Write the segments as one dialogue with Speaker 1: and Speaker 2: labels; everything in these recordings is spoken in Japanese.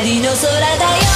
Speaker 1: の空だよ。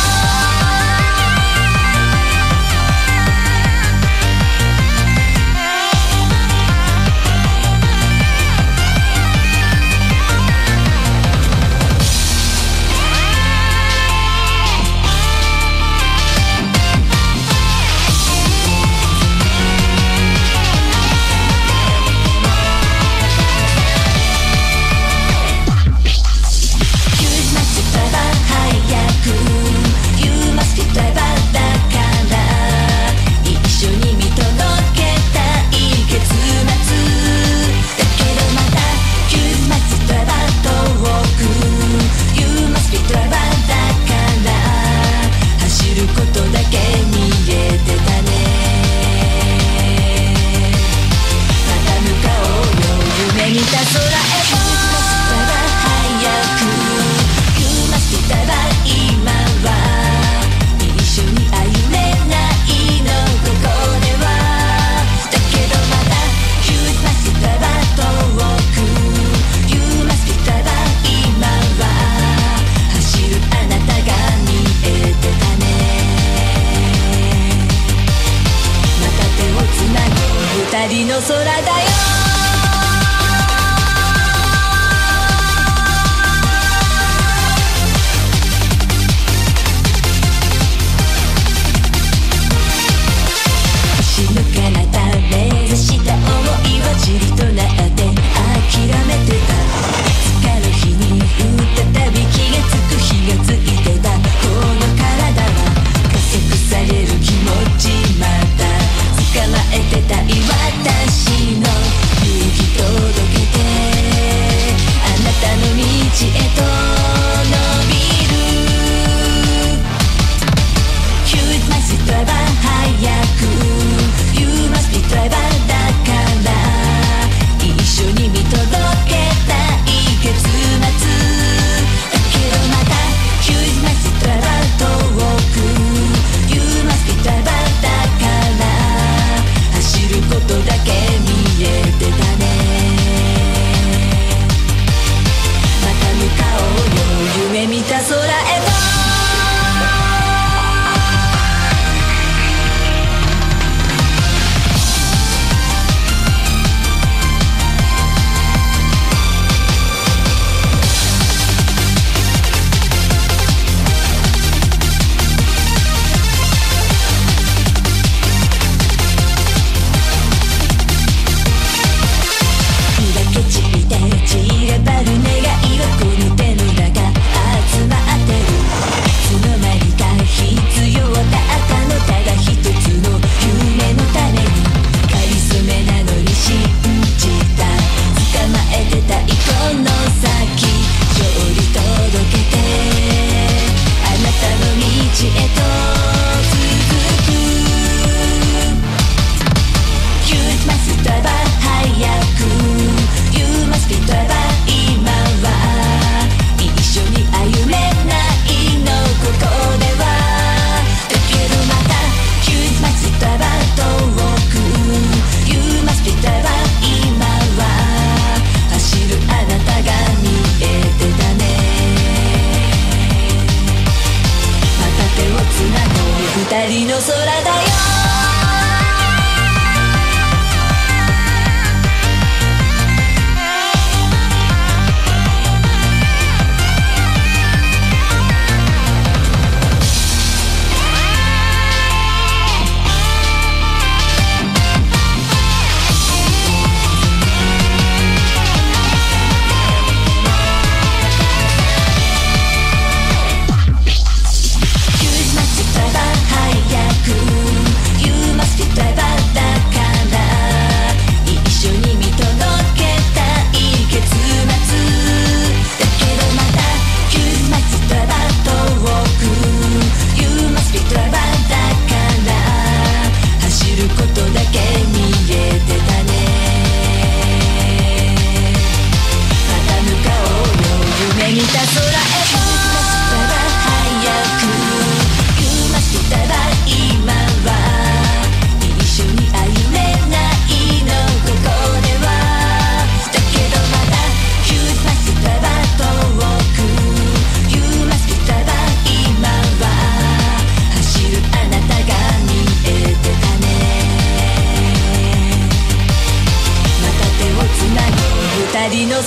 Speaker 1: の空だよ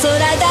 Speaker 1: 空だ